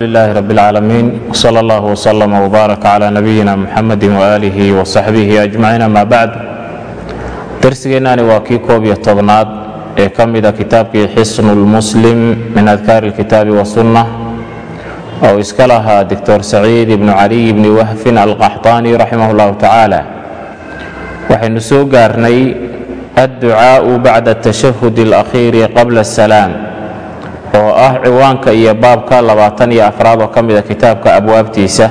لله رب العالمين وصلى الله وسلم وبارك على نبينا محمد وآله وصحبه أجمعين أما بعد darsigeenani waa kii koob iyo tobnaad ee ka mida kitaabkii xisnu lmuslim min adkaari اlkitaabi wasunna oo iska lahaa doctor saciid ibnu caliy bni wahfin alqaxطaani raximah اllahu tacaala waxaynu soo gaarnay adducaau bacda atashahud اlakhiiri qabla الsalaam oo ah ciwaanka iyo baabka labaatan iyo afraad oo ka mida kitaabka abwaabtiisa.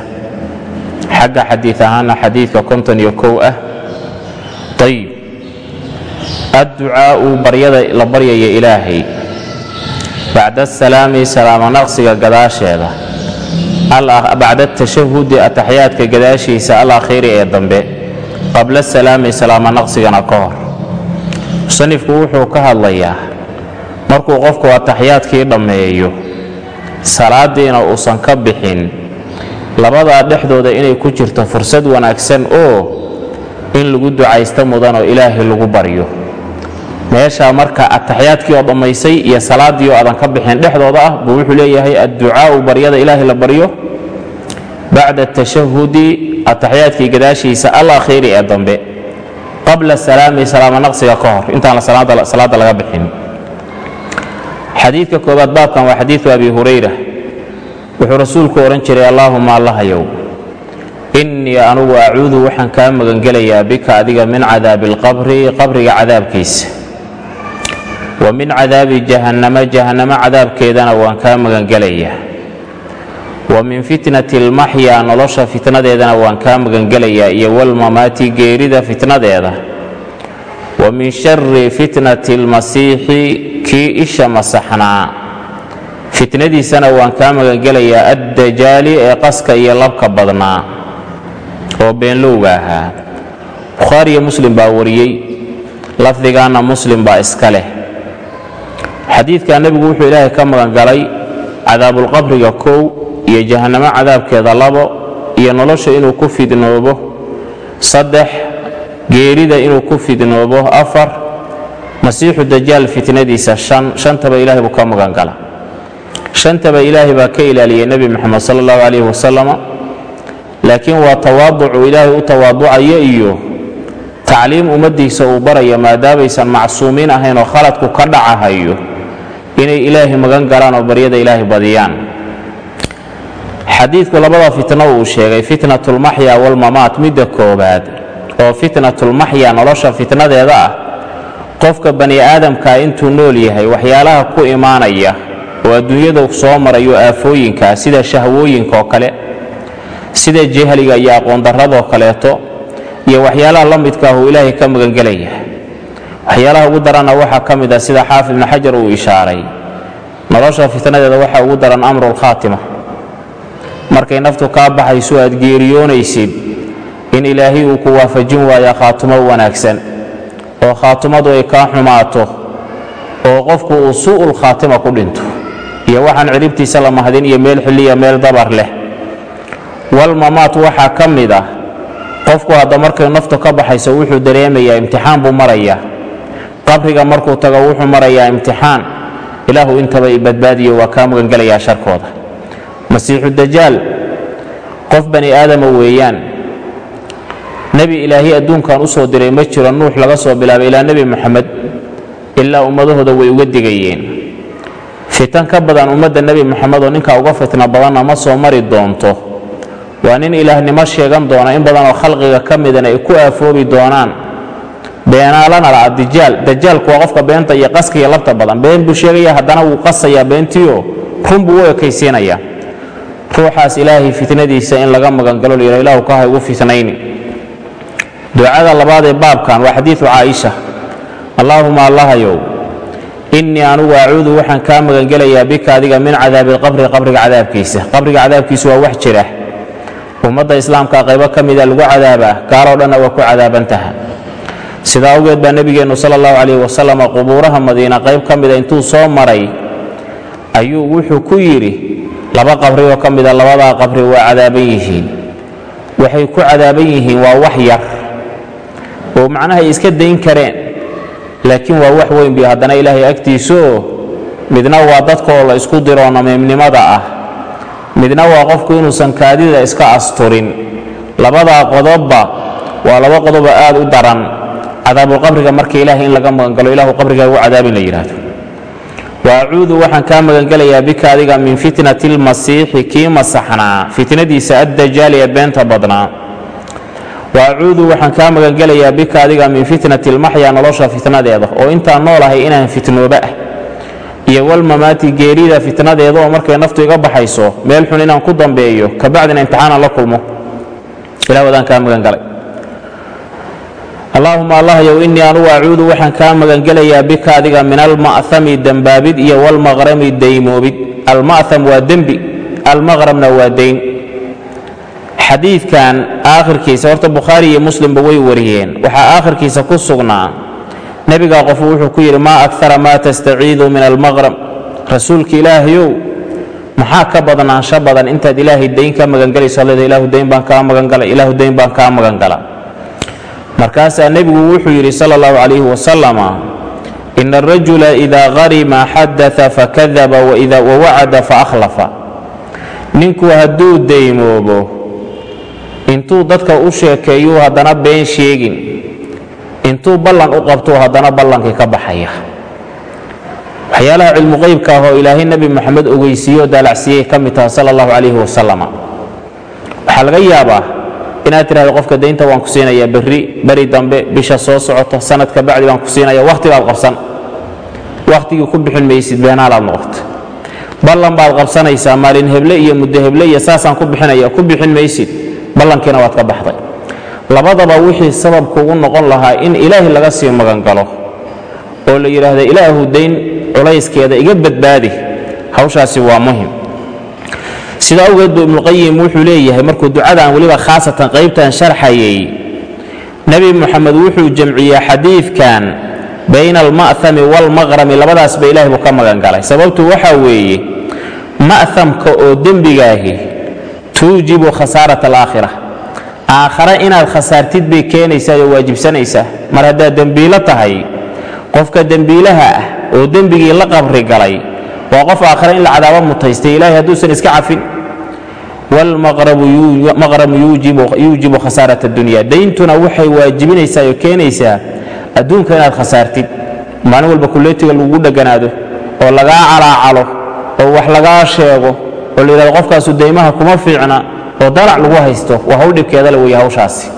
Xagga xadiid ahaana xadiidka konton iyo kow ah. Ayib adducaa'u baryada la baryaya ilaahay. Bacda asalaami salaamo naqsiga gadaasheeda. Bacda atashahudi ataxyaadka gadaashiisa alakhiiri ee dambe. Qabla asalaami salaamo naqsigana ka hor. Musanifku wuxuu ka hadlayaa markuu qofku ataxyaadkii dhammeeyo salaadiina uusan ka bixin labadaa dhexdooda inay ku jirto fursad wanaagsan oo in lagu ducaysto mudan oo ilaahay lagu baryo. Meeshaa marka ataxyaadkii oo dhammaysay iyo salaaddii oo aadan ka bixin dhexdooda ah buu wuxuu leeyahay adducaa'u baryada ilaahay la baryo. Bacda atashahudi ataxyaadkii gadaashiisa alakhiiri ee dambe. Qabla salaami salaamo naqsiga ka hor. Intaan salaadda laga bixin xadiidka koobaad baabkan waa xadiidu abi hurayra. Wuxuu rasuulku odhan jiray allaahuma allahayow innii anugu acuudu waxaan kaa magangelayaa bika adiga min cadaabi alqabri qabriga cadaabkiisa. Wa min cadaabi jahannama jahannamo cadaabkeedana waan kaa magangelayaa. Wa min fitnati almaxyaa nolosha fitnadeedana waan kaa magangelayaa. Iyo walmamaati geerida fitnadeeda wa min shari fitnati almasiixi kii isha masaxnaa fitnadiisana waan kaa magangelayaa addajaali ee qaska iyo labka badnaa oo beenlowga ahaa bukhaariyo muslim baa wariyey lafdigaanna muslim baa iska leh xadiidka nebigu wuxuu ilaahay ka magangalay cadaabulqabriga kow iyo jahannamo cadaabkeeda labo iyo nolosha inuu ku fidnoobo saddex geerida inuu ku fidnoobo afar masiixu dajaal fitnadiisa shan shantaba ilaahay buu ka magangala shantaba ilaahay baa ka ilaaliyey nebi moxamed sala allahu calayhi wasalama laakiin waa tawaaducu ilaahay u tawaaducaya iyo tacliim ummaddiisa uu baraya maadaamaysan macsuumiin ahayn oo khaladku ka dhacahayo inay ilaahay magan galaan oo baryada ilaahay badiyaan. Xadiidku labada fitno uu sheegay fitnatulmaxya walmamaat midda koobaad oo fitnatulmaxya nolosha fitnadeeda ah qofka bani aadamkaa intuu nool yahay waxyaalaha ku imaanaya oo adduunyada soo marayo aafooyinka sida shahwooyinka oo kale sida jahliga iyo aqoondarradoo kaleeto iyo waxyaalaha la midkaahuu ilaahay ka magangelaya waxyaalaha ugu daranna waxaa ka mid ah sida xaafid ibnu xajar uu ishaaray nolosha fitnadeeda waxaa ugu daran amrulkhaatima markay naftu kaa baxayso aad geeriyoonaysid in ilaahay uu ku waafajin waaya khaatumo wanaagsan oo khaatumadu ay kaa xumaato oo qofku uu suu'ul khaatima ku dhinto iyo waxaan ciribtiisa la mahadin iyo meel xilliya meel dabar leh. Walmamaat waxaa ka mid ah qofku hadda markay naftu ka baxayso wuxuu dareemayaa imtixaan buu marayaa. Qabriga markuu tago wuxuu marayaa imtixaan. Ilaahu intaba i badbaadiyo waa kaa magangelayaa sharkooda. Masiixu dajaal qof bani aadama weeyaan nebi ilaahay adduunkan u soo diray ma jiro nuux laga soo bilaabay ilaa nebi moxamed ilaa ummadahooda way uga digayeen. Fitan ka badan ummadda nebi moxamed oo ninkaa uga fitna badanna ma soo mari doonto. Waa nin ilaahnimo sheegan doona in badanoo khalqiga ka midana ay ku aafoobi doonaan. Beenaalana la'a dijaal dajaalku waa qofka beenta iyo qaska iyo labta badan. Been buu sheegaya haddana wuu qasayaa beentiio run buu u ekaysiinayaa ruuxaas ilaahay fitnadiisa in laga magangalo layidha ilahu ka ha fitnayni ducada labaad ee baabkan waa xadiidu caaisha. Allaahuma allahayow innii anugu acuudu waxaan kaa magangelayaa bika adiga min cadaabi alqabri qabriga cadaabkiisa. Qabriga cadaabkiisa waa wax jira. Ummadda islaamka qaybo ka mida lagu cadaabaa gaaroo dhanna waa ku cadaabantaha. Sidaa awgeed baa nebigeennu sala allahu calayhi wasalam qubuuraha madiina qayb ka mida intuu soo maray ayuu wuxuu ku yidhi laba qabri oo ka mida labadaa qabri waa cadaaban yihiin. Waxay ku cadaaban yihiin waa wax yar oo macnaha ay iska dayn kareen. Laakiin waa wax weyn bi haddana ilaahay agtiisaoo midna waa dadkaoo la isku diroo namiimnimada ah. Midna waa qofku inuusan kaadida iska asturin. Labadaa qodobba waa laba qodobo aad u daran. Cadaabulqabriga marka ilaahay in laga magangalo ilahu qabriga ugu cadaabin la yidhaahdo wa acuudu waxaan kaa magangelayaa bika adiga min fitnati lmasiixi kii masaxnaa. Fitnadiisa addajaali ee beenta badnaa wa acuudu waxaan kaa magangelayaa bika adiga min fitnati lmaxya nolosha fitnadeeda oo intaan noolahay inaan fitnooba ah. Iyo walmamaati geerida fitnadeeda oo markay naftu iga baxayso meel xun inaan ku dambeeyo kabacdina imtixaanan la kulmo. Ilah wadaan kaa magangalay. Allaahuma allahyow innii anugu acuudu waxaan kaa magangelayaa bika adiga min alma'hami dembaabid iyo walmaqrami daymoobid alma'ham waa dembi almaqramna waa dayn xadiidkan aakhirkiisa horta bukhaari iyo muslimba way wariyeen. Waxaa aakhirkiisa ku sugnaa nebigaa qofu wuxuu ku yidhi maa akara maa tastaciidu min almaqram rasuulka ilaahayow maxaa ka badnaansho badan intaad ilaahay dayn ka magangelayso leeda ilaahu dayn baan kaa magangalay ilaahu dayn baan kaa magangala. Markaasaa nebigu wuxuu yidhi sala allahu calayhi wasalama ina arajula idaa qarima xadaa fakadaba wawacada faakhlafa ninku hadduu daymoobo intuu dadka u sheekeeyuu haddana been sheegin. Intuu ballan u qabtuu haddana ballankii ka baxaya. Waxyaalaha cilmu qaybka ah oo ilaahay nebi moxamed ogeysiiyeoo daalacsiiyey ka mid taha sala allahu calayhi wasalam waxaa laga yaabaa inaad tidhahdo qofka daynta waan ku siinayaa berri beri dambe bisha soo socota sanadka bacdi baan ku siinaya wakhti baad qabsan. Wakhtigii ku bixin maysid beenaalaad noqota ballan baad qabsanaysaa maalin heble iyo muddo heble iyo saasaan ku bixinaya ku bixin maysid ballankiina waad ka baxday. Labadaba wixii sababkuugu noqon lahaa in ilaahay laga sii magangalo oo la yidhaahdo ilaahu dayn culayskeeda iga badbaadi hawshaasi waa muhiim sida awgeed buu ibnuqayim wuxuu leeyahay markuu ducadan weliba khaasatan qaybtan sharxayay nebi moxamed wuxuu jamciyey xadiidkan bayna alma'hami waalmaqrami labadaasba ilahay buu ka magangalay sababtu waxaa weeye ma'hamka oo dembigaahi tuujibu khasaarat alaakhira aakhare inaad khasaartid bay keenaysaa oo waajibsanaysaa mar haddaad dembiilo tahay qofka dembiilaha ah oo dembigii la qabri galay waa qof aakhare in la cadaabo mutaystay ilahay hadduusan iska cafin waalmaqramu yuujibu khasaarat addunya dayntuna waxay waajibinaysaa oo keenaysaa adduunka inaad khasaartid maalin walba kulleetiga lagugu dheganaado oo lagaa calaacalo oo wax lagaa sheego oo la yidhahdo qofkaasu daymaha kuma fiicna oo dalac lagu haysto waa hawl dhibkeeda le weeye hawshaasi.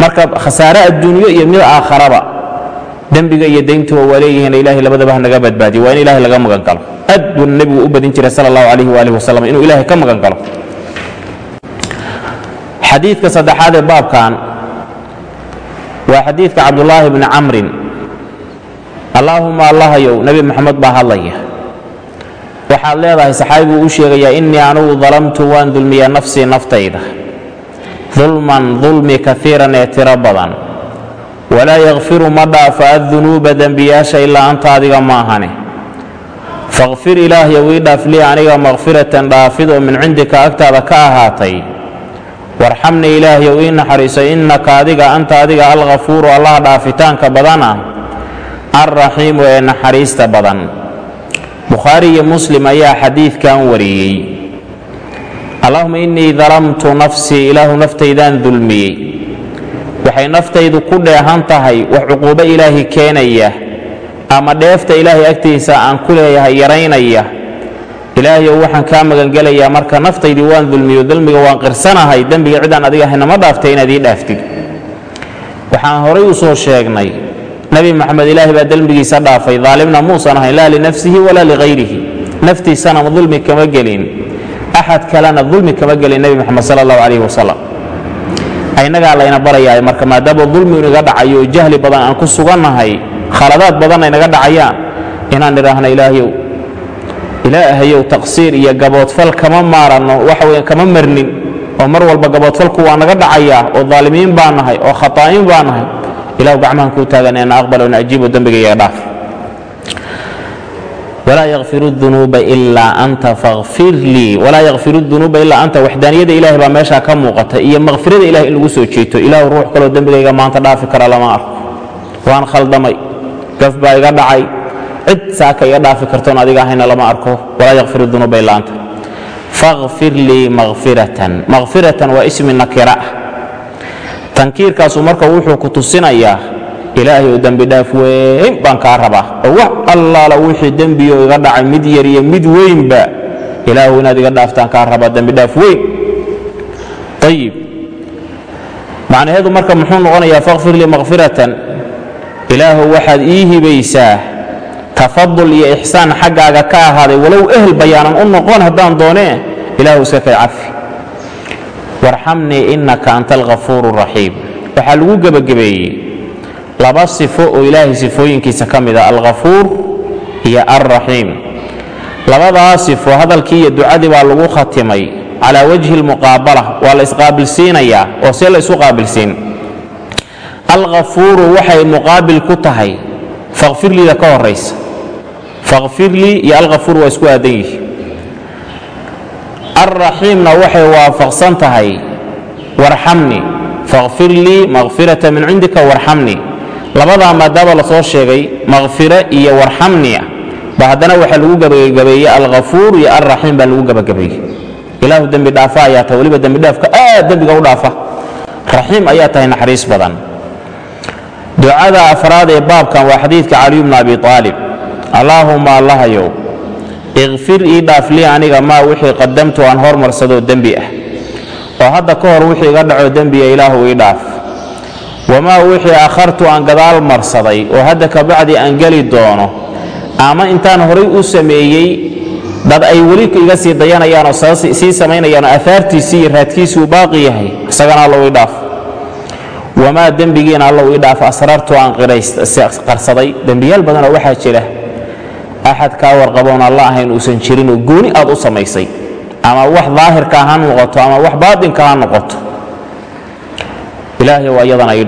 Marka khasaare adduunyo iyo mid aakharaba dembiga iyo dayntuba waa leeyihiin ilaahay labadaba ha badbaadiyo waa in ilahay laga magan aad buuna nebigu u badin jiray sala allahu calayhi waalihi wasalam inuu ilaahay ka magan xadiidka saddexaad ee baabkan waa xadiidka cabdulaahi bni camrin. Allaahuma allahayow nebi moxamed baa hadlaya waxaad leedahay saxaabiguu u sheegayaa innii anugu dalamtu waan dulmiya nafsii naftayda. Dulman dulmi kaiiran ee tiro badan. Walaa yakfiru ma dhaafa addunuuba dembiyaasha ilaa anta adiga ma ahane fakfir ilaahyow ii dhaaf lii aniga makfiratan dhaafid oo min cindika agtaada ka ahaatay. Warxamni ilaahyow ii naxariiso innaka adiga anta adiga alghafuuru allaha dhaafitaanka badana alraxiimu ee naxariista badan bukhaari iyo muslim ayaa xadiidkan wariyey. Allahuma innii dalamtu nafsii ilaahu naftaydaan dulmiyey. Waxay naftaydu ku dheehan tahay wax cuquubo ilaahi keenaya ama dheefta ilaahay agtiisa aan ku leeyahay yaraynaya. Ilaahayow waxaan kaa magangelayaa marka naftaydii waan dulmiyo dulmiga waan qirsanahay dembiga cidaan adiga ahayna ma dhaaftay inaad ii dhaaftid waxaan horay u soo sheegnay nebi moxamed ilaahay baa dembigiisa dhaafay. Daalimna muusan ahayn laa linafsihi walaa lighayrihi naftiisana dulmi kama gelin. Axad kalena dulmi kama gelin nebi moxamed sala allahu calayhi wasalam innagaa layna barayaa marka maadaama dulmi inaga dhacayo jahli badan aan ku sugannahay khaladaad badanna inaga dhacayaan. Inaan idhaahno ilaahyow ilaahayow taqsiir iyo gaboodfal kama maaranno waxa weya kama marnin. Oo mar walba gaboodfalku waa naga dhacayaa oo daalimiin baa nahay oo khataa'iin baa nahay ilahu gacmahan kuu taagan ana aqbalo na ajiibo dembigayga dhaaf. Walaa yakfiru dunuuba ilaa anta fakfir lii walaa yakfiru dunuuba ilaa anta. Waxdaaniyada ilahay baa meeshaa ka muuqata iyo makfirada ilahay in lagu soo jeeto ilahu ruux kaloo dembigayga maanta dhaafi kara lama arko. Waan khaldamay gaf baa iga dhacay cid saaka iga dhaafi kartoon adiga ahayna lama arko. Walaa yakfiru dunuuba ilaa anta. Fakfir lii makfiratan makfiratan waa ismi nakira. ah tankiirkaasu marka wuxuu ku tusinayaa ilaahay oo dembidhaaf weyn baan kaa rabaa. Oo wax allaala wixii dembiyo iga dhacay mid yar iyo mid weynba ilaahu inaad iga dhaaftaan kaa rabaa dembidhaaf weyn. Ayib macnaheedu marka muxuu noqonayaa fakfir lii makfiratan ilaahu waxaad ii hibaysaa tafadul iyo ixsaan xaggaaga ka ahaaday walow ehel bayaanan u noqon haddaan doonee ilaahu iska kay cafi warxamnii innaka anta alghafuuru raxiim. Waxaa lagu gebagabeeyey laba sifo oo ilaahay sifooyinkiisa ka mid a alghafuur iyo alraxiim labadaa sifo hadalkii iyo ducadii baa lagu khatimay calaa wajhi lmuqaabala waa la isqaabilsiinayaa oo see la isu qaabilsiin. Alghafuuru waxay muqaabil ku tahay fakfirliida ka horaysa fakfirlii iyo alghafuur waa isku aadan yihi alraxiimna waxay waafaqsan tahay warxamni fakfir lii makfirata min cindika warxamni labadaa maadaama la soo sheegay makfire iyo warxamni ah ba haddana waxaa lagu gabagabeeyey alghafuur iyo alraxiim baa lagu gabagabeeyey ilaahu dembi dhaafa ayaa tahay weliba dembidhaafka aad dembiga u dhaafa raxiim ayaa tahay naxariis badan ducada afraad ee baabkan waa xadiidka caliyu bna abi aalib allaahuma allahayow ikfir ii dhaaf lii aniga maa wixii qadamtu aan hormarsadoo dembi ah. Oo hadda ka hor wixii iga dhaco dembiya ilaahu ii dhaaf. Wamaa wixii akhartu aan gadaal marsaday oo hadda kabacdi aan geli doono ama intaan horay u sameeyey dad ay weli iga sii dayanayaan oo sii samaynayaan oo aahaartiisii iyo raadkiisii uu baaqi yahay isagana allow ii dhaaf. Wamaa dembigiina allow ii dhaaf asrartu aan qarsaday dembiyaal badanoo waxaa jira axad kaa warqaboon alla ahayn uusan jirinoo gooni aad u samaysay ama wax daahirka ha noqoto ama wax baatinka ha noqoto. Ilaahay waa iyadana ii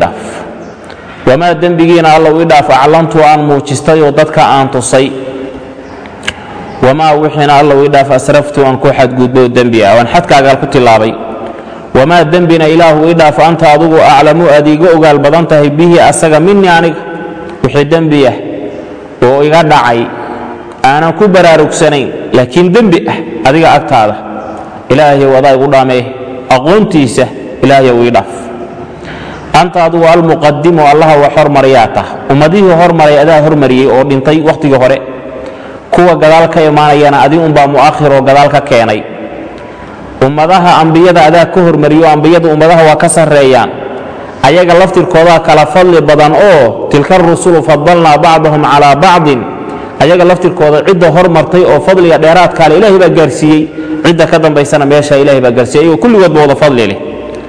wamaa dembigiina allow ii dhaaf aclantu aan muujistay oo dadka aan tusay. Wamaa wixiina allow ii dhaaf asraftu aan ku xadgudboo dembi ah aan xadkaagaan ku tilaabay wamaa dembina ilaahu ii dhaaf anta adugu aclamu aad iiga ogaal badan tahay bihi asaga minii aniga wixii dembi ah oo iga dhacay aanan ku baraarugsanayn laakiin dembi ah adiga agtaada. Ilaahayow adaa igu dhaamee aqoontiisa ilaahayow ii dhaaf. Anta adugu almuqadimu allaha wax hormarayaa tah ummadihii hormaray adaa hormariyey oo dhintay wakhtigii hore. Kuwa gadaal ka imaanayana adi unbaa mu'akhir oo gadaal ka keenay. Ummadaha ambiyada adaa ka hormariyo ambiyadu ummadaha waa ka sarreeyaan. Ayaga laftirkoodaa kala fadli badan oo tilka rusulu fadalnaa bacdahum calaa bacdin ayaga laftirkooda cidda hormartay oo fadliga dheeraadkaale ilahay baa gaarsiiyey cidda ka dambaysana meesha ilahay baa gaarsiiyey ayagoo kulligoodba wada fadli leh.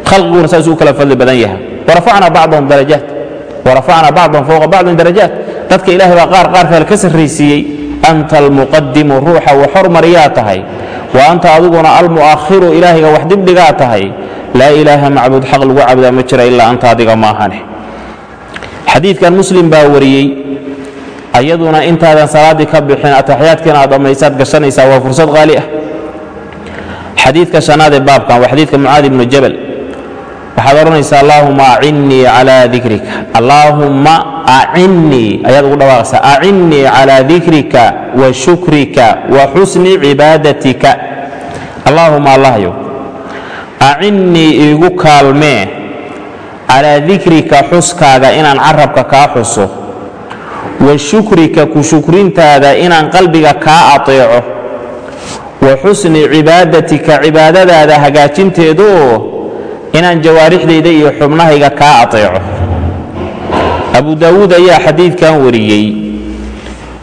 Khalqiguna saasuu kala fadli badan yahay. Warafacnaa bacdahum darajaat. Warafacnaa bacdahum fowqa bacdin darajaat. Dadka ilahay baa qaar qaar kale ka sarraysiiyey anta almuqadimu ruuxa wax hormariyaa tahay. Wa anta adiguna almu'akhiru ilaahayga wax dibdhigaa tahay. Laa ilaaha macbuud xaq lagu cabdaa ma jira ilaa anta adiga maahane xadiidkan muslim baa wariyey ayaduna intaadan salaaddii ka bixin ataxiyaadkiina aad dhammaysaad gashanaysaa waa fursad qaali ah. Xadiidka shanaad ee baabkan waa xadiidka mucaad ibnu jabal. Waxaad odhanaysaa allaahuma acinnii calaa dikrika. Allaahumma acinnii ayaad ugu dhawaaqaysaa acinnii calaa dikrika wa shukrika wa xusni cibaadatika allaahuma allahyow acinnii iigu kaalmee calaa dikrika xuskaaga inaan carabka kaa xuso wa shukrika ku shukrintaada inaan qalbiga kaa ateeco. Wa xusni cibaadatika cibaadadaada hagaajinteeda oo inaan jawaarixdayda iyo xubnahayga kaa ateeco. Abu daawuud ayaa xadiidkan wariyey.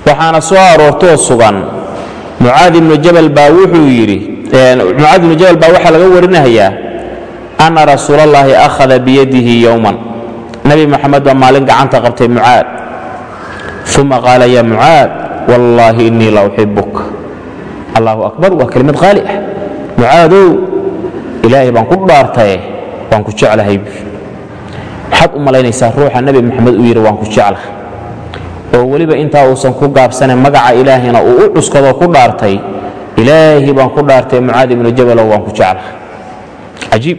Waxaana soo aroortoo sugan. Mucaad ibnu jabal baa wuxuu yidhi mucaad ibnu jabal baa waxaa laga warinayaa anna rasuulallaahi akhada biyadihi yowman nebi moxamed baa maalin gacanta qabtay mucaad uma qaala ya mucaad wallaahi innii la uxibuk akbar waa kelimad qaali ah. Mucaadow ilaahay baan ku dhaartaye waan ku jeclahay. Maxaad u malaynaysaa ruuxa nebi moxamed uu yidhi waan ku jeclahay oo weliba intaa uusan ku gaabsanin magaca ilaahina uu u cuskadoo ku dhaartay ilaahi baan ku dhaartay mucaad ibnu jabalow waan ku jeclahay cajiib.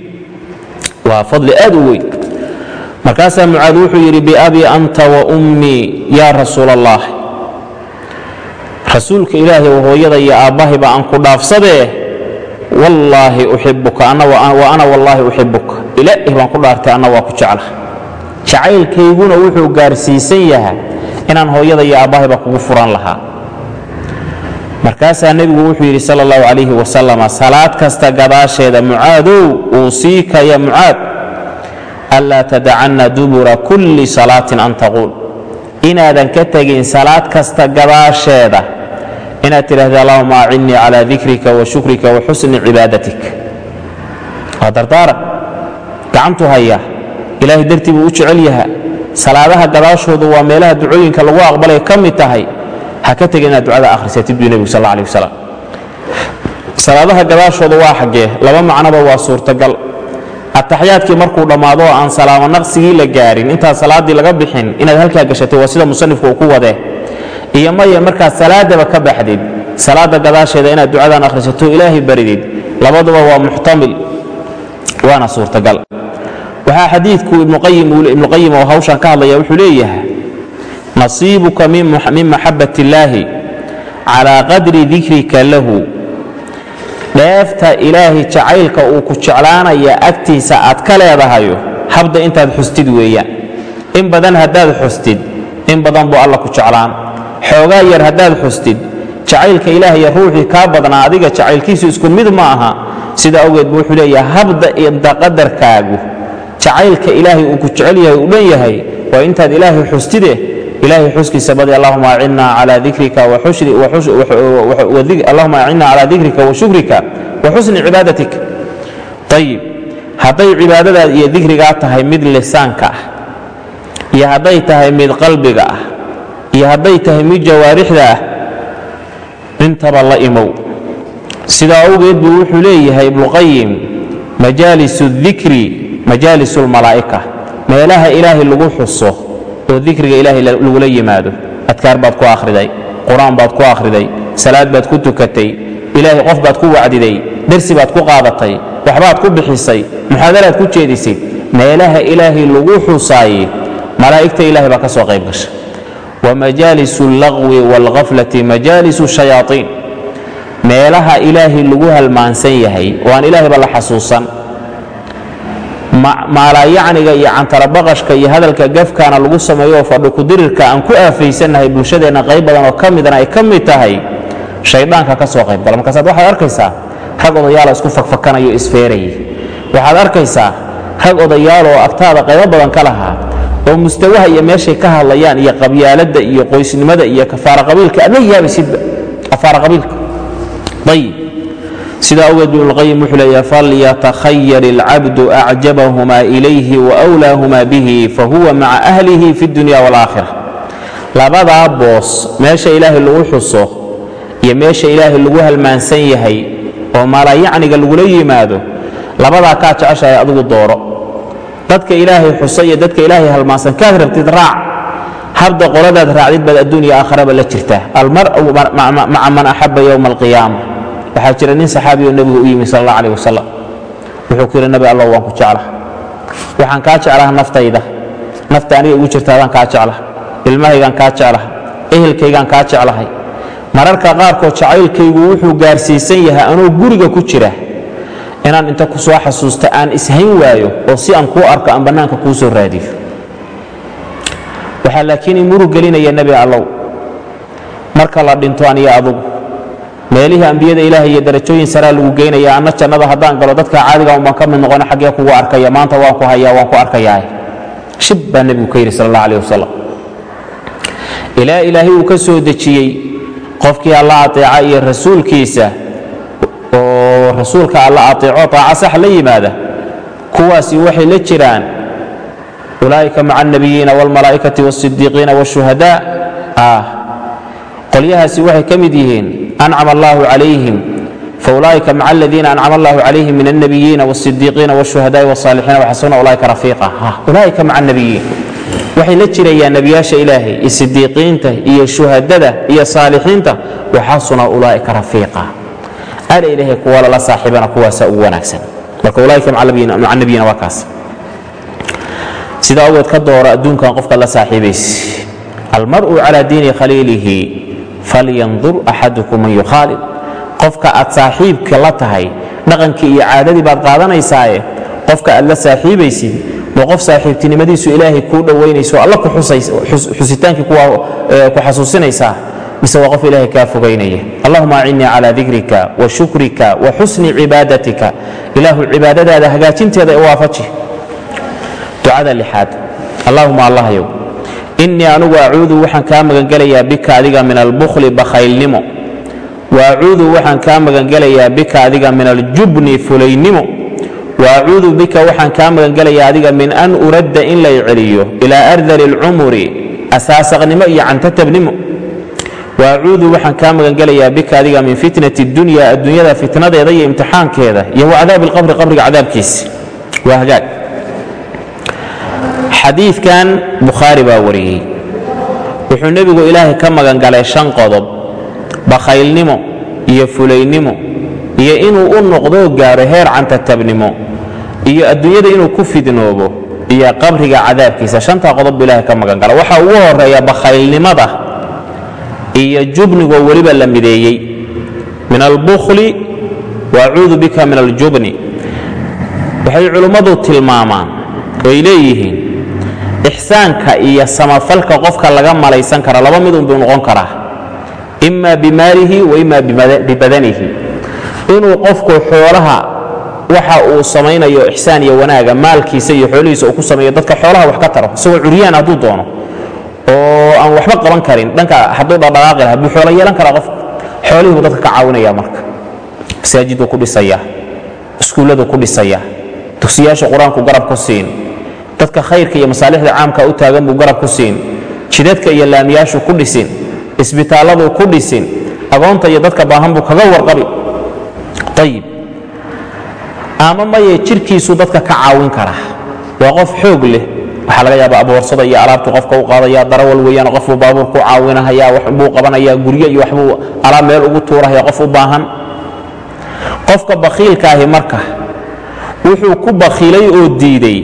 Waa fadli aad u weyn markaasaa mucaad wuxuu yidhi biabii anta wa ummii yaa rasuul allah rasuulka ilaahay oo hooyada iyo aabbahiba aan ku dhaafsadee? Wallaahi uxibuka wa ana wallaahi uxibuka ilaahi baan ku dhaartay anna waa ku jecla jacaylkayguna wuxuu gaarsiisan yahaa inaan hooyada iyo aabbahayba kugu furan lahaa. Markaasaa nebigu wuxuu yidhi sal اllahu calayhi wasalam salaad kasta gadaasheeda mucaadow uusiika ya mucaad anlaa tadacanna dubura kulli salaatin an taquul inaadan ka tegin salaad kasta gadaasheeda inaad tidhahda allahuma acinnii calaa dikrika wa shukrika wa xusni cibaadatik waa dardaaran gacantu haya ilaahay dartii buu u jecel yaha salaadaha gadaashoodu waa meelaha ducooyinka lagu aqbalay ka mid tahay ha ka tegin inaad ducada akhrisatid buu nebigu sal alih wasalam salaadaha gadaashooda waa xaggee laba macnoba waa suurtagal ataxyaadkii markuu dhammaado oo aan salaamo naqsigii la gaarin intaan salaaddii laga bixin inaad halkaa gashatay waa sida musanifku uu ku wadee iyo maya markaad salaadaba ka baxdid salaadda gadaasheeda inaad ducadan akhrisato ilaahay baridid labaduba waa muxtamil waana suurtagal. Waxaa xadiidku ibnuqayim oo hawshan ka hadlaya wuxuu leeyahay nasiibuka min maxabat illaahi calaa qadri dikrika lahu dheefta ilaahay jacaylka uu ku jeclaanaya agtiisa aad ka leedahayo habda intaad xustid weeyaan in badan haddaad xustid in badan buu alla ku jeclaan. Xoogaa yar haddaad xustid jacaylka ilaahaya ruuxii kaa badnaa adiga jacaylkiisu isku mid ma aha. Sida awgeed buu wuxuu leeyahay habda inta qadarkaagu jacaylka ilaahay uu ku jecel yahay uu dhan yahay waa intaad ilaahay xustide ilaahay xuskiisa badi allahuma acinnaa calaa dikrika wa shukrika wa xusni cibaadatik ayib hadday cibaadadaad iyo dikrigaa tahay mid lisaanka ah iyo hadday tahay mid qalbiga ah iyo hadday tahay mid jawaarixda ah intaba la imow. Sidaa awgeed buu wuxuu leeyahay ibnuqayim majaalis dikri majaalis lmalaa'ika meelaha ilaahay lagu xuso oo dikriga ilaahay lagula yimaado. Adkaar baad ku akhriday qur'aan baad ku akhriday salaad baad ku tukatay ilaahay qof baad ku wacdiday dersi baad ku qaadatay waxbaad ku bixisay muxaadaraad ku jeedisay meelaha ilaahay lagu xusaaye malaa'igta ilahay baa ka soo qayb gasha. Wamajaalis allaqwi waalghaflati majaalisu shayaaiin meelaha ilaahay lagu halmaansan yahay oo aan ilaahayba la xasuusan maalayacniga iyo cantarabaqashka iyo hadalka gafkaana lagu sameeyo oo fadhi kudirirka aan ku aafaysannahay bulshadeenna qayb badan oo ka midana ay ka mid tahay shayddaanka ka soo qaybgala markaasaad waxaad arkaysaa rag odayaalo isku fakfakanayo isfeerayay waxaad arkaysaa rag odayaal oo agtaada qaybo badan ka lahaa oo mustawaha iyo meeshay ka hadlayaan iyo qabyaaladda iyo qoysnimada iyo kafaara qabiilka. Adna yaabaysidba kafaara qabiilka. Ayib sidaa awgeed bu ibnuqayim wuxuu leeyaha falyatakhayar ilcabdu acjabahumaa ilayhi waawlaahumaa bihi fahuwa maca ahlihi fi dunya waalaakhira labadaa boos meesha ilaahay lagu xuso iyo meesha ilaahay lagu halmaansan yahay oo maalayacniga lagula yimaado labadaa kaa jeceshahay adigu dooro. Dadka ilaahay xusa iyo dadka ilaahay halmaansan kaad rabtid raac habda qoladaad raacdid baad adduunya aakharaba la jirtaa. Almar'u maca man axaba yowma alqiyaama waxaa jira nin saxaabi oo nebigu u yimi sal alla alih wasalam wuxuu ku yidhi nabi allah waan ku jecla waxaan kaa jeclaha naftayda. Nafta aniga igu jirta adaan kaa jeclaha ilmahaygaan kaa jeclaha ehelkaygaan kaa jeclahay. Mararka qaarkood jacaylkaygu wuxuu gaarsiisan yahay anuu guriga ku jira. Inaan inta ku xasuusta aan ishayn waayo oo si aan kuu arko aan bannaanka kuu soo raadiyo. Waxaa laakiin imurug gelinaya nebi allow marka la dhinto aniyo adugu meelihii ambiyada ilaahay iyo darajooyin saraa lagu geynaya anna jannada haddaan galo dadka caadiga un baan ka mid noqona xaggee kugu arkaya maanta waan ku hayaa waan ku arkayaa. Shib baa nebigu ka yidhi sal allah alih wasalam ilaa ilaahay uu ka soo dejiyey qofkii alla ateeca iyo rasuulkiisa oo rasuulka alla ateeco taaca sax la yimaada kuwaasi waxay la jiraan ulaa'ika maca alnabiyiina waalmalaa'ikati waasidiiqiina waashuhadaa ah qolyahaasi waxay ka mid yihiin ancama allahu calayhim faulaa'ika maca aladiina ancama allahu calayhim min alnabiyiina waasidiiqiina waashuhadaai wasaalixiina waxasuna ulaa'ika rafiiqa ulaa'ika maca alnabiyiin waxay la jirayaan nebiyaasha ilaahay iyo sidiiqiinta iyo shuhadada iyo saalixiinta waxasuna ulaa'ika rafiiqa ala ilaahay kuwa lala saaxiibana kuwaasa ugu wanaagsan marka ulaaika maca nabiyina waa kaas sida awgeed ka dooro adduunkan qofkaad la saaxiibaysi almar'u calaa diini khaliilihi falyandur axadukum man yukhaalid qofka aad saaxiibka la tahay dhaqankii iyo caadadii baad qaadanaysaaye qofka aad la saaxiibaysid waa qof saaxiibtinimadiisu ilaahay kuu dhowaynayso alla xusitaankii ku xasuusinaysaa mise waa qof ilaahay kaa fogaynaya allahuma acinnii calaa dikrika wa shukrika wa xusni cibaadatika ilaahu cibaadadaada hagaajinteeda ee waafaji ducada lixaad allahuma allahyow innii anugu acuudu waxaan kaa magangelayaa bika adiga min albukhli bakhaylnimo. Wa waxaan kaa magangelayaa bika adiga min aljubni fulaynimo. Wa bika waxaan kaa magangelayaa adiga min an uradda in lay celiyo ilaa ardali alcumuri asaasaqnimo iyo cantatabnimo. Wa waxaan kaa magangelayaa bika adiga min fitnati اdunya adduunyada fitnadeeda iyo imtixaankeeda iyo wa cadaabi qabriga cadaabkiisa waa hagaag xadiidkan bukhaari baa wariyey. Wuxuu nebigu ilaahay ka magangalay shan qodob bakhaylnimo iyo fulaynimo iyo inuu u noqdoo gaaro heer cantatabnimo iyo adduunyada inuu ku fidnoobo iyo qabriga cadaabkiisa. Shantaa qodob buu ilahay ka magangala waxaa ugu horreeya bakhaylnimada iyo jubnigoo weliba la mideeyey. Min albukhli wa acuudu bika min aljubni waxay culummadu tilmaamaan oy leeyihiin ixsaanka iyo samafalka qofka laga malaysan kara laba mid unbuu noqon karaa. Ima bimaalihi wa ima bibadanihi. Inuu qofku xoolaha waxa uu samaynayo ixsaan iyo wanaaga maalkiisa iyo xoolihiisa uu ku sameeyo dadka xoolaha wax ka taro isagoo curyaan hadduu doono oo aan waxba qaban karin dhanka hadduu dhaqdhaqaaqi lahaa buu xoolo yeelan karaa qofka xoolihii buu dadka ka caawinaya marka. Masaajiduu ku dhisaya iskuulladuu ku dhisaya dugsiyaasha qur'aanku garab siin dadka khayrka iyo masaalixda caamka u taagan buu garab ku siin jidadka iyo laamiyaashu ku dhisin isbitaalladuu ku dhisin agoonta iyo dadka baahan buu kaga warqabi ayib ama maye jirhkiisuu dadka ka caawin karaa waa qof xoog leh. Waxaa laga yaaba aboorsada iyo alaabtu qofka u qaadaya darawal weeyaan qofbuu baabuur ku caawinahaya waxbuu qabanaya guryo iyo waxbuu alaab meel ugu tuurahaya qof u baahan. Qofka bakhiilkaahi marka wuxuu ku bakhiilay oo diiday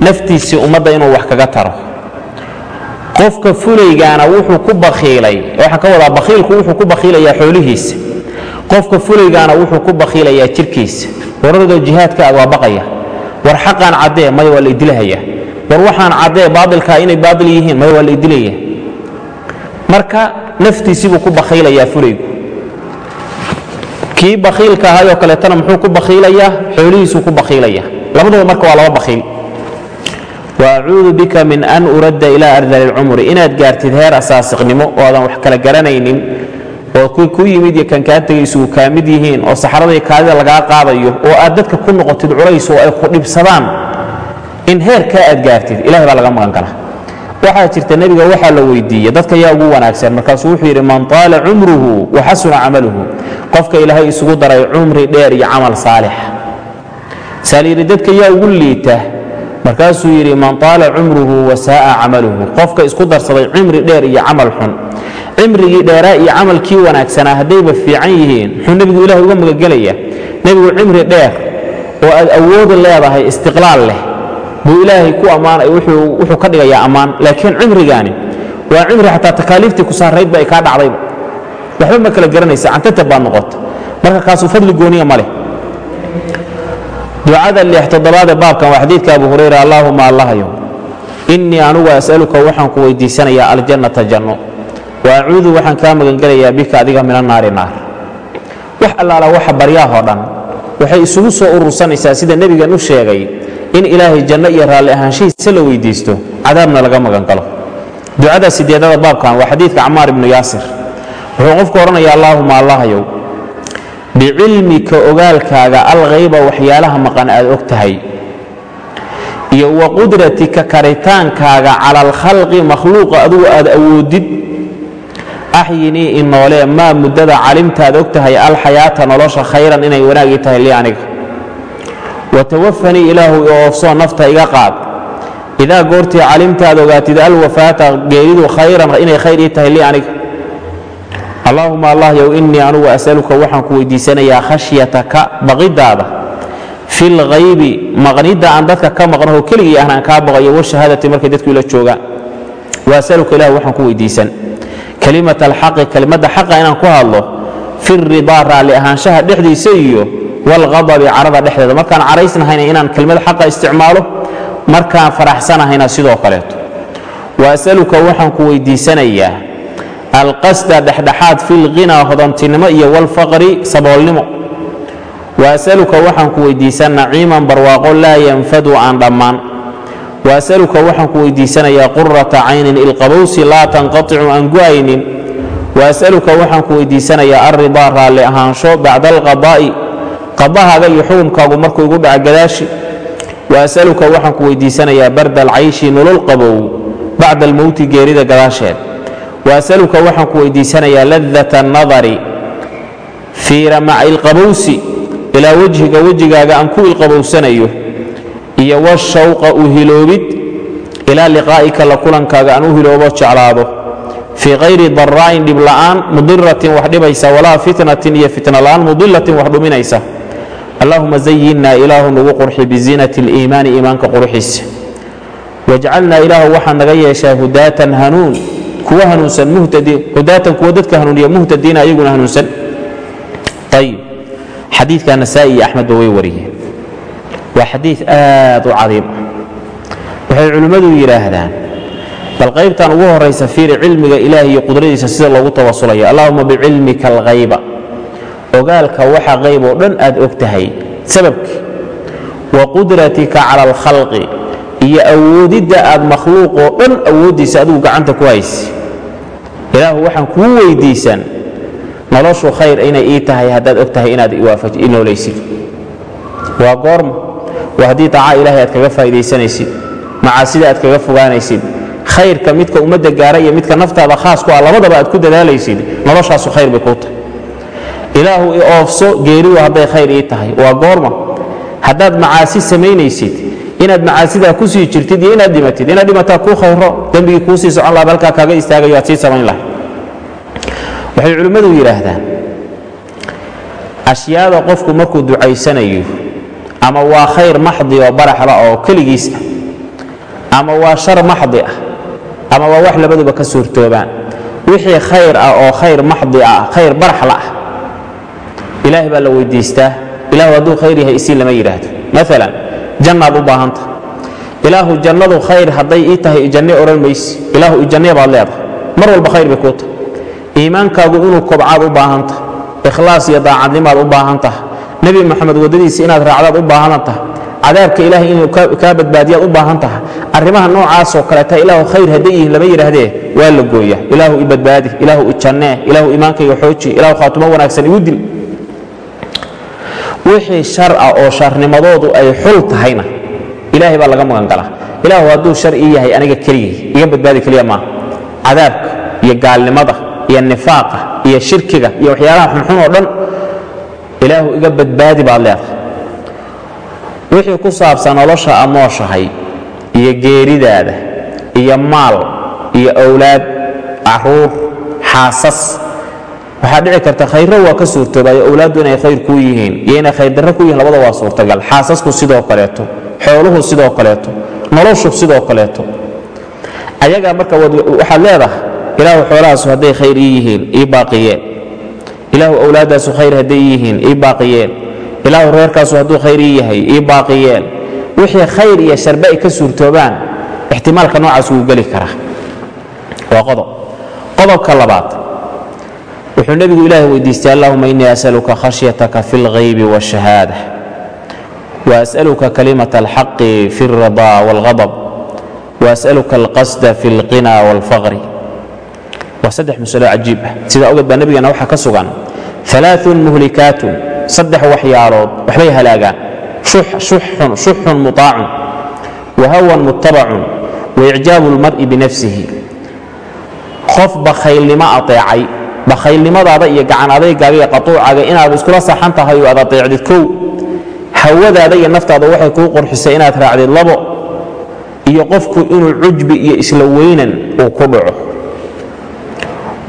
naftiisii ummadda inuu wax kaga taro. Qofka fulaygaana wuxuu ku bakhiilay waxaan ka wadaa bakhiilku wuxuu ku bakhiilayaa xoolihiisa. Qofka fulaygaana wuxuu ku bakhiilayaa jirhkiisa warardo jihaadka waa baqaya. War xaqaan caddee maya waa la idilahaya. War waxaan caddee baailkaa inay baail yihiin maya waa la idilaya. Marka naftiisibuu ku bakhiilayaa fulaygu. Kii bakhiilka ahayoo kaleetana muxuu ku bakhiilayaa xoolihiisuu ku bakhiilaya labaduba marka waa laba bakhiil waacuudu bika min an uradda ilaa ardali lcumri inaad gaartid heer asaasiqnimo oo aadan wax kala garanaynin oo ku yimid iyo kankaa tegaysugu kaa mid yihiin oo saxradii kaadida lagaa qaadayo oo aad dadka ku noqotid culays oo ay ku dhibsadaan in heerkaa aad gaartid ilahay baa laga magan gala waxaa jirta nebiga waxaa la weydiiye dadka yaa ugu wanaagsan markaasuu wuxuu yidhi man taala cumruhu wa xasuna camaluhu. Qofka ilaahay isugu daray cumri dheer iyo camal saalix. Saalyidhi dadka yaa ugu liita markaasuu yidhi man taala cumruhu wa saa'a camaluhu. Qofka isku darsaday cimri dheer iyo camal xun. Cimrigii dheeraa iyo camalkii wanaagsanaa haddayba fiican yihiin. Muxuu nebigu ilahay uga magagelaya nebigu cimri dheer oo aad awoodi leedahay istiqlaal leh buu ilaahay ku ammaanay wuxuu ka dhigayaa ammaan. Laakiin cimrigaani waa cimri xataa takaaliiftii ku saaraydba ay kaa dhacdayba waxba ma kala garanaysa cantatab baad noqota marka kaasuu fadli gooniya ma leh ducada lix toddobaad ee baabkan waa xadiidka abu hurayra allaahuma allahyo innii anugu as'aluka waxaan ku weydiisanayaa aljannata janno. Wa acuudu waxaan kaa magangelayaa bika adiga min annaari naar. Wax allaala waxa baryaahoo dhan waxay isugu soo urursanaysaa sida nebigan u sheegay in ilaahay janno iyo raalli ahaanshahiisa la weydiisto cadaabna laga magangalo. Ducada sideedada baabkan waa xadiidka camaar ibnu yaasir. Wuxuu qofku odhanaya allaahuma allahyow bicilmika ogaalkaaga alkhayba waxyaalaha maqan aad og tahay iyo wa qudratika karitaankaaga cala alkhalqi makhluuqa adugu aad awoodid axyinii inoolee maa muddada calimtaad og tahay alxayaata nolosha khayran inay wanaagii tahay lii aniga watawafanii ilaahu oofsoo nafta iga qaad idaa goortii calimtaad ogaatid alwafaata geeridu khayran inay khayr ii tahay lii aniga allaahuma allahyow innii anugu as'aluka waxaan ku weydiisanayaa khashyataka baqidaada fi lghaybi maqnidda aan dadka ka maqnaho keligii ahna aan kaa baqayo washahaadati markay dadku ila joogaan wa asaluka ilah waxaan ku weydiisan. Kalimat alxaqi kelimadda xaqa inaan ku hadlo fi ridaa raalli ahaanshaha dhexdiisa iyo waalqadabi carada dhexdeeda. Markaan caraysnahayna inaan kelmad xaqa isticmaalo markaan faraxsanahayna sidoo kaleeto. Wa as'aluka waxaan ku weydiisanayaa alqasda dhexdhexaad fi lqinaa hodantinimo iyo walfaqri saboolnimo wa as'aluka waxaan ku weydiisan naciiman barwaaqo laa yanfadu aan dhammaan wa as'aluka waxaan ku weydiisanayaa qurata caynin ilqabowsi laa tanqaticu aan gu'aynin wa as'aluka waxaan ku weydiisanayaa alridaa raalli ahaansho bacda alqadaa'i qadahaaga iyo xukumkaagu markuu igu dhaca gadaashi wa as'aluka waxaan ku weydiisanayaa barda alcayshi nolol qabow bacda almowti geerida gadaasheed wa as'aluka waxaan ku weydiisanayaa ladata annadari fiira maca ilqabowsi ilaa wejhiga wejigaaga aan ku ilqabowsanayo iyo washawqa u hiloobid ilaa liqaa'ika la kulankaaga aan u hiloobo jeclaado. Fii kayri daraa'in dhibla'aan mudiratin wax dhibaysa walaa fitnatin iyo fitnola'aan mudilatin wax dhuminaysa. Allahuma zayinnaa ilaahu nagu qurxi biziinati aliimaani iimaanka qurxiisa wajcalnaa ilaahu waxaad naga yeeshaa hudaatan hanuun kuwa hanuunsan hudaatan kuwa dadka hanuuniya muhtadiina ayaguna hanuunsan. Ayib xadiidka nasaa'i iyo axmedba way wariyeen. Waa xadiid aad u cadiim. Waxay culimmadu yidhaahdaan bal qaybtan ugu horaysa fiiri cilmiga ilaahi iyo qudradiisa sida loogu tawasulaya allahuma bicilmika alghayba. Ogaalka waxa qayb oo dhan aad og tahay sababkii wa qudratika cala alkhalqi iyo awoodidda aad makhluuq oo dhan awooddiisa adigu gacanta ku haysi ilaahu waxaan kuu weydiisan noloshu khayr inay ii tahay haddaad og inaad i noolaysid. Waa goorma waa haddii taaca ilaahay aad kaga faa'iidaysanaysid macaasida aad kaga fogaanaysid khayrka midka ummadda gaara iyo midka naftaada khaas ku ah labadaba aad ku dadaalaysid noloshaasu khayr bay kuu tahay. Ilaahu i oofso geeridu hadday khayr ii tahay. Waa goorma haddaad macaasi samaynaysid inaad macaasidaa ku jirtid iyo inaad dhimatid inaad dhimataa kuu khayro dembigii kuu socon laha halkaa kaaga istaagayo aad sii samayn lahay waxay culimmadu yidhaahdaan ashyaada qofku markuu ducaysanayo ama waa khayr maxdi oo baraxla oo keligiis ah ama waa shar maxdi ah ama waa wax labaduba ka suurtoobaan wixii khayr ah oo khayr maxdi ah khayr baraxla ah ilaahay baa la weydiistaa. Ilaahu hadduu khayr yahay isii lama yidhaahdo. Maalan jannaad u baahanta. Ilaahu jannadu khayr hadday ii tahay ijanne odhan maysi. Ilaahu ijanne baad leedahay. Mar walba khayr bay kuu tahay iimaankaagu inuu kobcaad u baahan tahay ikhlaas iyo daacadnimaad u baahan tahay nebi moxamed waddadiisa inaad raacdaad u baahan tahay cadaabka ilaahay inuu kaa badbaadiyaad u baahan tahay arrimaha noocaasoo kaleeta ilaahu khayr hadday yihiin lama yidhaahdee waa la gooya ilaahu i badbaadi ilaahu i jannee ilaahu iimaankayga xooji ilaahu khaatumo wanaagsan igu dil. Wixii shar ah oo sharnimadoodu ay xul tahayna ilaahay baa laga magan galaa ilaahu hadduu shar ii yahay aniga keligay iga badbaadi keliya maaha. Cadaabka iyo gaalnimada iyo nifaaqa iyo shirkiga iyo waxyaalaha xunxun oo dhan ilaahu iga badbaadi baad leedahay wixii ku saabsan nolosha aad nooshahay iyo geeridaada iyo maal iyo owlaad carruur xaasas waxaa dhici karta khayro waa ka suurtoobayo owlaaddu inay khayr kuu yihiin iyo inay khayrdarro ku yihiin labada waa suurtagal. Xaasasku sidoo kaleeto xooluhu sidoo kaleeto noloshu sidoo kaleeto. Ayagaa marka waxaad leedahay ilaahu xoolahaasu hadday khayr ii yihiin ii baaqiyeen ilaahu owlaaddaasu khayr hadday ii yihiin ii baaqiyeen ilaahu reerkaasu hadduu khayr ii yahay ii baaqiyeen wixii khayr iyo sharbe ay ka suurtoobaan ixtimaalka noocaas wuu geli karaa waa qodob qodobka labaad wuxuu nebigu ilaahay weydiistay allahuma innii asaluka khashyataka fi اlghaybi wاshahaada waas'aluka kalimata alxaqi fi اlridaa wاlghadab waas'aluka alqasda fi اlqina wاlfaqri waa saddex masalo cajiib ah. Sidaa ogeed baa nebigeenna waxaa ka sugan alaaun muhlikaatun saddex waxyaalood waxbay halaagaan. Shuxun muطaacun wahawan mutabacun waicjaabu اlmar'i binafsihi qof bakhaylnimo ateecay bakhaylnimadaada iyo gacan adaygaaga iyo qatuucaaga inaad iskula saxan tahay oo aad ateecdid kow hawadaada iyo naftaada waxay kuu qorxisay inaad raacdid labo iyo qofku inuu cujbi iyo isla weynan uu ku dhaco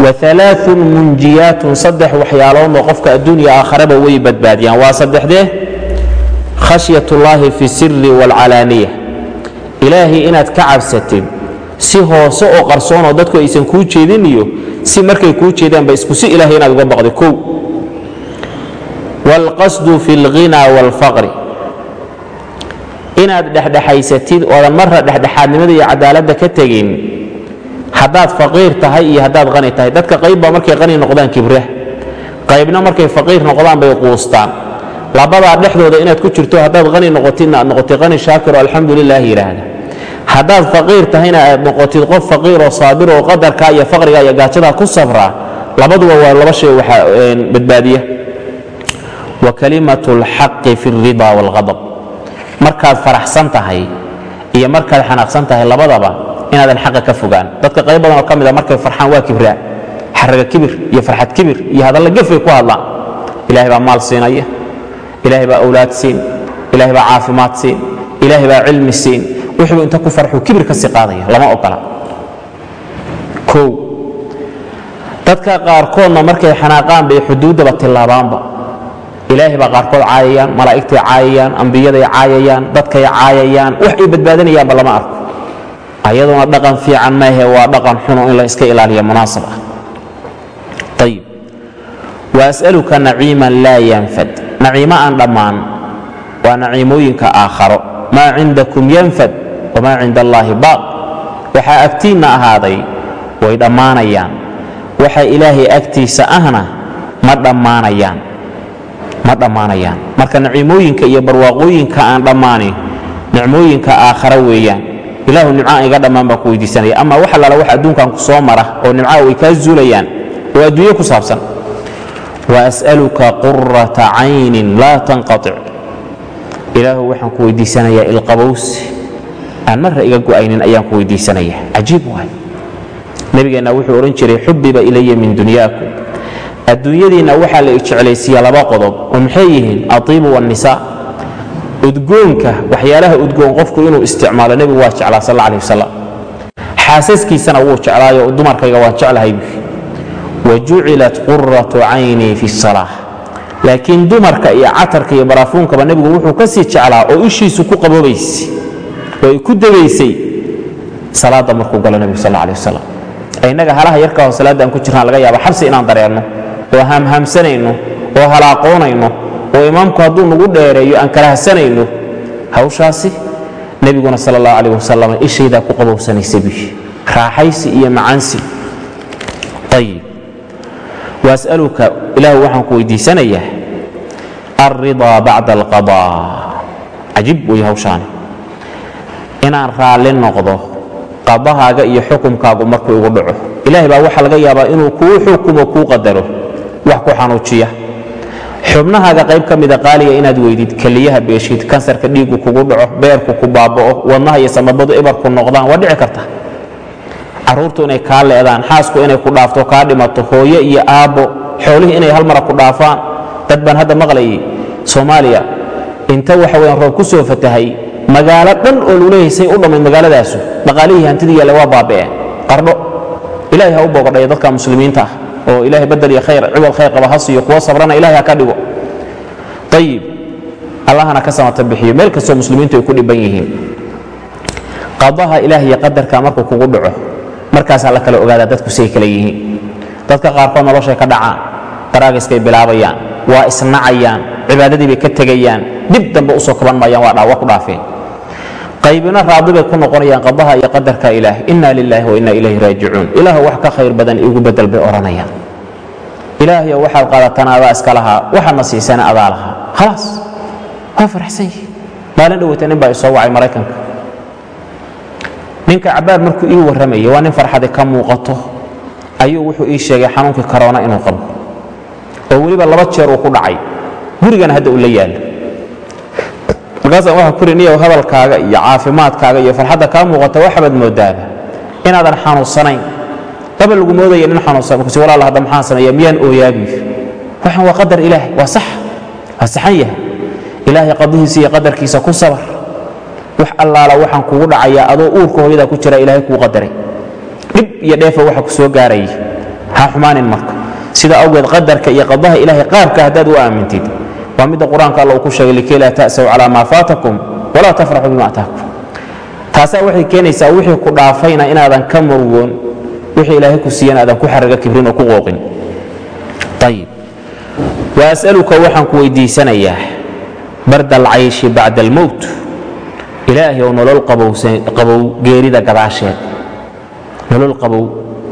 waalaaun munjiyaatun saddex waxyaaloodoo qofka adduunya aakharaba way badbaadiyaan. Waa saddexdee? Khashyat ullaahi fi siri waalcalaaniya ilaahay inaad ka cabsatid si hoose oo qarsoonoo dadku aysan kuu jeedin iyo si markay kuu jeedaanba isku si ilaahay inaad uga baqdo kow. Waalqasdu fi alghinaa waalfaqri inaad dhexdhexaysatid oodan marra dhexdhexaadnimada iyo cadaaladda ka tegin haddaad faqiir tahay iyo haddaad qani tahay. Dadka qaybbaa markay qani noqdaan kibra qaybna markay faqiir noqdaan bay quustaan. Labadaa dhexdooda inaad ku jirto haddaad qani noqotidna aad noqotid qani shaakir oo alxamdu lilah yidhaahda haddaad faqiir tahayna aad noqotid qof faqiir oo saabir oo qadarkaa iyo faqriga iyo gaajadaa ku sabraa labaduba waa laba shay badbaadiya. Wa kalimatu alxaqi fi alridaa waalghadab markaad faraxsan tahay iyo markaad xanaaqsan tahay labadaba inaadan xaqa ka fogaan. Dadka qayb badan oo ka mida markay farxaan waa kibraa xaraga kibir iyo farxad kibir iyo hadalla gefay ku hadlaan ilaahay baa maal siinaya ilaahay baa awlaad siin ilaahay baa caafimaad siin ilaahay baa cilmi siin. Wuxuu inta ku farxuu kibir ka sii qaadaya lama ogola. Kow dadka qaarkoodna markay xanaaqaan bay xuduuddaba tillaabaanba ilaahay baa qaarkood caayayaan malaa'igtay caayayaan ambiyaday caayayaan dadkay caayayaan wax ay badbaadinayaanba lama arko ayaduna dhaqan fiican maahe waa dhaqan xuno in la iska ilaaliya munaasab ah. Ayib waas'aluka naciiman laa yanfad. Naciimo aan dhammaan waa naciimooyinka aakharo. Maa cindakum yanfad wamaa cinda allaahi baaq. Waxaa agtiinna ahaaday way dhammaanayaan. Waxa ilaahay agtiisa ahna ma dhammaanayaan. Ma dhammaanayaan. Marka nicimooyinka iyo barwaaqooyinka aan dhammaanin nicmooyinka aakhara weeyaan ilaahu nimcaan iga dhammaan baan ku weydiisanaya ama wax allaala wax adduunkan ku mara oo nimcaha way kaa zuulayaan oo adduunyo ku saabsan. Waas'aluka qurata caynin laa tanqatic ilaahu waxaan ku weydiisanayaa ilqabowsi aan marra iga go'aynin ayaan ku weydiisanaya cajiib waay. Nebigeenna wuxuu odhan jiray xubiba ilaya min dunyaakum. Adduunyadiinna waxaa la jeclaysiiya laba qodob oo maxay yihiin? Atiibu waannisaa udgoonka waxyaalaha udgoon qofku inuu isticmaalo nebigu waa jeclaa sal alih wasalam xaasaskiisana wuu jeclaayo dumarkayga waan jeclahay. Wa jucilat quratu caynii fi salaa laakiin dumarka iyo catarka iyo baraafuunkaba nebigu wuxuu ka sii jeclaa oo ishiisu ku qaboobaysay oo ay ku degaysay salaadda markuu galo nebigu sal alih wasalam innaga halaha yarkaahoo salaadda aan ku jirnaan laga yaaba xabsi inaan dareenno oo hamhamsanayno oo halaaqoonayno oo imaamku hadduu nagu dheereeyo aan karahsanayno hawshaasi nebiguna sal allahu calah wasalam ishaydaa ku qabowsanaysa bi raaxaysi iyo macansi ayib waas'aluka ilaahu waxaan ku weydiisanayaa alridaa bacda alqadaa. Cajib wey hawshaani. Inaan raalli noqdo qadahaaga iyo xukumkaagu markuu igu dhaco ilaahay baa waxaa laga yaabaa inuu kuu xukumo kuu qadaro wax ku xanuujiya xubnahaaga qayb ka mida qaaliga inaad weydid keliyaha beeshid kansarka dhiiggu kugu dhaco beerku ku baaba'o wadnaha iyo samabadu ibarku noqdaan waa dhici karta. Carruurtu inay kaa leedaan xaasku inay ku dhaafto kaa dhimato hooyo iyo aabbo xoolihii inay hal mara ku dhaafaan. Dad baan hadda maqlayay soomaaliya. Inta waxa weyaan roob ku soo fatahay magaalo dhan oo luleeyahay say u dhammayd magaaladaasu dhaqaalihii hantidii yaalla waa baaba'een. Qardho ilahay ha u boogadhaya dadka muslimiinta ah oo ilahay badel iyo khayr ciwal khayr qaba ha siiyo kuwa sabrana ilahay ha ka dhigo. Ayib allahana ka samata bixiyo. Meel kastoo muslimiintu ay ku dhiban yihiin. Qadaha ilaah iyo qadarka markuu kugu dhaco markaasaa la kala ogaadaa dadku siay kale yihiin. Dadka qaarkood noloshay ka dhacaan daraagiskay bilaabayaan waa isnacayaan cibaadadii bay ka tegayaan dib dambe u soo kaban maayaan waa ku dhaafeen qaybina raadi bay ku noqonayaan qadaha iyo qadarka ilaah inna lilaahi wa ilayhi raajicuun. Ilaahu wax ka khayr badan igu bedel bay odhanayaan ilaahayo waxaad qaadataan adaa iska lahaa waxaadna siisana adaa lahaa. Khalaas waa faraxsan yihi maalin dhoweyta nin baa isoo wacay maraykanka. Ninka cabaad markuu ii warramaya waa nin farxadi ka muuqato. Ayuu wuxuu ii sheegay xanuunkii karoona inuu qabo. Oo weliba laba jeer uu ku dhacay. Gurigana hadda uu la yaallo markaasaan waxaa kuri niyow hadalkaaga iyo caafimaadkaaga iyo farxadda kaa muuqata waxabaad moodaaba inaadan xanuunsanayn. Laba lagu moodaya nin xanuunsan markuuse walaal hadda maxaan sameeya miyaan ooyaabiyo waxaan waa qadar ilaahay waa sax waa saxan yahay. Ilaahay qadihiisa iyo qadarkiisa ku sabar. Wax allaala waxaan kugu dhacayaa adoo uurka hooyadaa ku jira ilaahay kuu qadaray. Dhib iyo dheefa waxa ku soo gaaraya ha xumaanin marka. Sida awgeed qadarka iyo qadaha ilaahay qaabka haddaad u aamintid waa midda qur'aanka alla uu ku sheegay likay laa ta'saw calaa maa faatakum walaa tafraxuu bima ataakum. Taasaa waxay keenaysaa wixii ku dhaafayna inaadan ka murugoon wixii ilaahay ku siiyana aadan ku xaraga kibrin oo ku qooqin. Ayib wa as'aluka waxaan ku weydiisanayaa barda alcayshi bacda almowt ilaahay ou nolol qabow geerida gadaasheed. Nolol qabow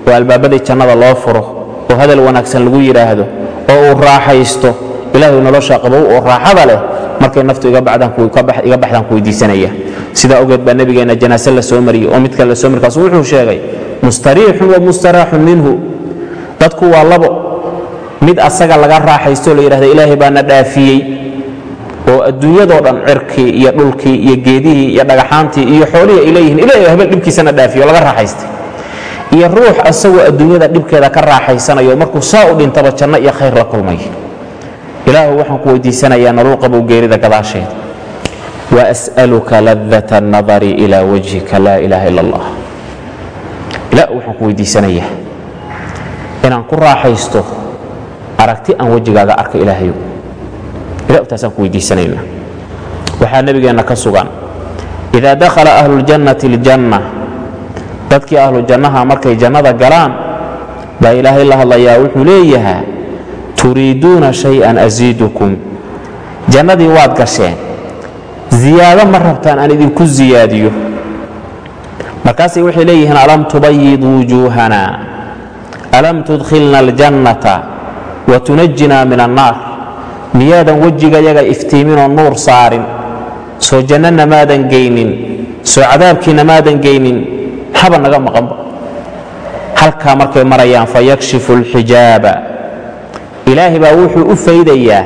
oo albaabadii jannada loo furo oo hadal wanaagsan lagu yidhaahdo oo uu raaxaysto ilaahay nolosha qabow oo raaxada leh markay naftu iga baxdaan ku weydiisanaya sidaa ogeed baa nebigeenna janaase la soo mariyey oo mid kale la soo mari wuxuu sheegay mustariixun wa mustaraaxun minhu. Dadku waa labo. Mid asaga laga raaxaysto la yidhahda ilaahay baana dhaafiyey oo adduunyadoo dhan cirkii iyo dhulkii iyo geedihii iyo dhagaxaantii iyo xoolihii ay leeyihiin ilahay habeen dhibkiisana dhaafiyo o laga raaxaystay. Iyo ruux asagoo adduunyada dhibkeeda ka raaxaysanayo markuu saa u dhintaba janno iyo khayr la kulmay ilaahu waxaan ku weydiisanayaa nolol qabow geerida gadaasheeda wa as'aluka ladata annadari ilaa wajhika laa ilaaha ila allah ilaah waxaan ku weydiisanayaa inaan ku raaxaysto aragti aan wejigaaga arka ilaahayo ilah taasaan ku weydiisanayna waxaa nebigeenna ka sugan idaa dakhala ahlu ljannati aljanna dadkii ahlu markay jannada galaan baa ilaahay la hadlayaa wuxuu leeyahaa turiiduuna shay-an asiidukum jannadii waad gasheen. Ziyaado ma rabtaan aan idinku ziyaadiyo. Markaasay waxay leeyihiin alam tubayid wujuuhana alam tudkhilna aljannata wa tunajinaa min annaar miyaadan wejigayaga iftiiminoo nuur saarin soo jannana maadan geynin soo cadaabkiina maadan geynin haba naga maqanba. Halkaa markay marayaan fayakshifu alxijaaba ilaahay baa wuxuu u faydayaa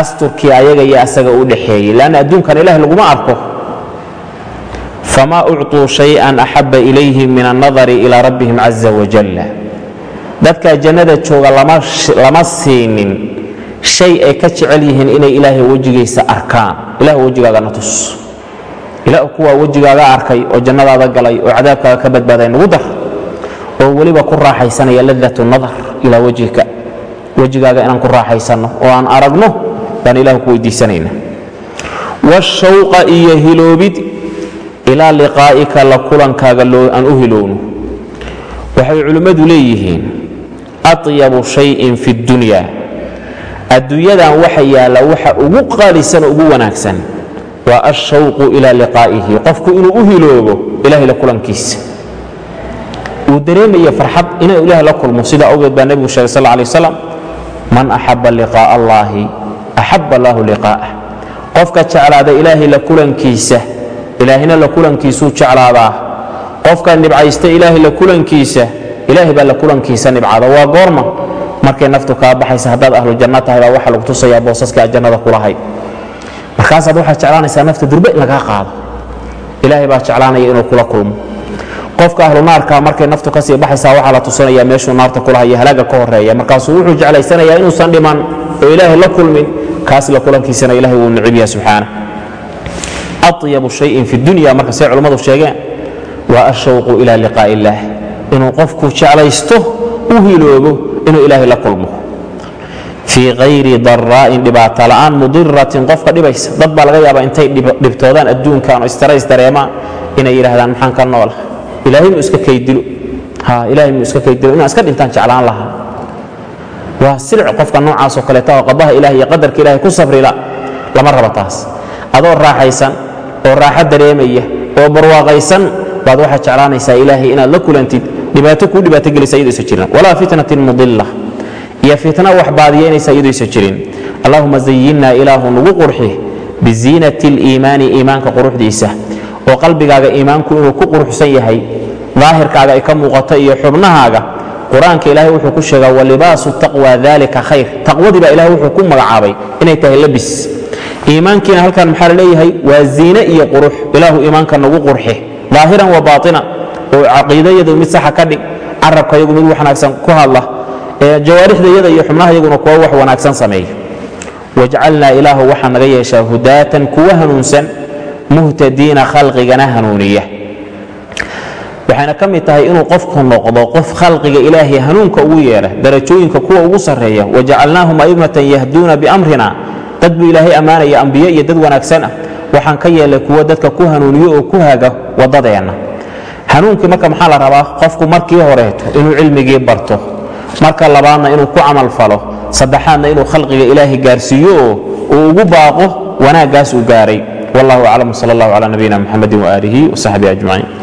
asturkii ayaga iyo asaga u dhaxeeyey lanna adduunkan ilaah laguma arko. Famaa ucطuu shayئan axaba ilayhim min annadari ilaa rabbihim caza wajalla dadkaa jannada jooga lama siinin shay ay ka jecel yihiin inay ilaahay wejigiisa arkaan. Ilah wejigaagana tus. Ilaah kuwaa wejigaaga arkay oo jannadaada galay oo cadaabkaaga ka badbaaday nagu dar oo weliba ku raaxaysanaya ladat nadar ilaa wejhika wejigaaga inaan ku raaxaysanno oo aan aragno baan ilah ku weydiisanayna washawqa iyo hiloobid ilaa liqaa'ika la kulankaaga aan u hilowno waxay culimmadu leeyihiin atyabu shayin fi اddunya adduunyadan waxa yaalla waxa ugu qaalisan ugu wanaagsan. Waa ashawqu ila liqaa'ihi qofku inuu u hiloobo ilahay la kulankiisa. Uu dareemayo farxad inuu ilaah la kulmo sida awgeed baa nebigu sheegay sal lay waslam man axaba liqaa'a allaahi axaba allaahu liqaa'ah qofka jeclaada ilaahay la kulankiisa ilaahina la kulankiisuu jeclaadaa qofka nibcaysta ilaahay la kulankiisa ilaahay baa la kulankiisa nibcada waa goorma. Markay naftu kaa baxaysa haddaad ahlu janno tahay baa waxaa lagu tusayaa boosaska aad jannada kulahayd markaasaad waxaad jeclaanaysaa nafta durbe in lagaa qaado. Ilaahay baa jeclaanaya inuu kula kulmo qofka ahlu naarka markay naftu ka sii baxaysaa waxaa la tusinaya meeshuu naarta kulahaya halaaga ka horreeya markaasuu wuxuu jeclaysanayaa inuusan dhiman oo ilaahay la kulmin kaas la kulankiisana ilahay wuu yaha subxaana. Atyabu shayin fi dunya marka say culummadu sheegeen waa ashawqu ila liqaa'i illaah. Inuu qofku jeclaysto u hiloobo inuu ilaahay la kulmo. Fii hayri daraa'in dhibaato la'aan mudiratin qofka dhibaysa dad baa laga yaabaa intay dhibtoodaan adduunkan oo istarays dareemaan inay yidhahdaan maxaan ka noola ilaahay muu iska kaydilo. Ilahay muu iska kaydilo. Inaan iska dhintaan jeclaan lahaa. Waa silic qofka noocaasoo kaleeta oo qadaha ilahay iyo qadarka ilahay ku sabrila lama raba taas. Adoo raaxaysan oo raaxo dareemaya oo barwaaqaysan baad waxaad jeclaanaysaa ilaahay inaad la kulantid dhibaato kuu dhibaato gelisa iyadoo jirin. Walaa fitnatin mudilla. Iyo fitna wax baadiyaynaysa iyadoo jirin. Allahuma zayinnaa ilaahu nagu qurxi biziinati اliimaani iimaanka quruxdiisa oo qalbigaaga iimaanku inuu ku quruxsan yahay daahirkaaga ay ka muuqato iyo xubnahaaga qur'aanka ilaahay wuxuu ku sheegaa walibaasu taqwa dalika khayr. Taqwadii baa ilahay wuxuu ku magacaabay inay tahay labis. Iimaankiina halkan maxaa la leeyahay? Waa ziine iyo qurux. Ilaahu iimaanka nagu qurxi. Daahiran wa baaطina oo caqiidayadu mid saxa ka dhig. Carabka yagu mid wanaagsan ku hadla. Jawaarixdayada iyo xubnaha yaguna kuwa wax wanaagsan sameeya. Wajcalnaa ilaahu waxaa naga yeeshaa hudaatan kuwa hanuunsan muhtadiina khalqigana hanuuniya. Waxayna ka mid tahay inuu qofku noqdo qof khalqiga ilaahay hanuunka ugu yeera darajooyinka kuwa ugu sarreeya wajacalnaahum a'immatan yahduuna biamrina. Dad buu ilaahay ammaanaya ambiye iyo dad wanaagsan ah. Waxaan ka yeelay kuwo dadka ku hanuuniyo oo ku haga waddadeenna. Hanuunkii marka maxaa la rabaa? Qofku markii horeeto inuu cilmigii barto marka labaadna inuu ku camal falo saddexaadna inuu khalqiga ilaahay gaarsiiyo oo uu ugu baaqo wanaaggaas uu gaaray wallahu aclam sal allah cala nabiyina muxamedi waaalihi wasaxbihi ajmaciin